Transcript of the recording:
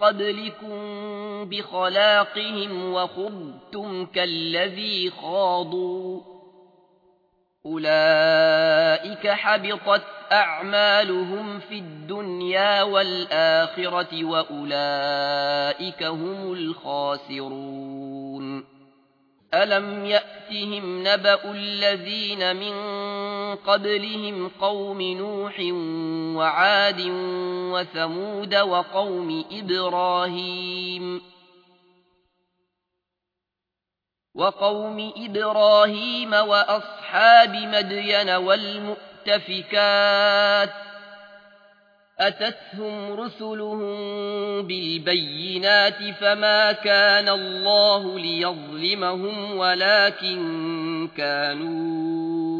قبلكم بخلاقهم وخضتم كالذي خاضوا. أولئك حبطت أعمالهم في الدنيا والآخرة وأولئك هم الخاسرون. ألم يأتهم نبأ الذين من قبلهم قوم نوح وعاد وثمود وقوم إبراهيم وقوم إبراهيم وأصحاب مدين والمؤتفكات أتتهم رسلهم بالبينات فما كان الله ليظلمهم ولكن كانوا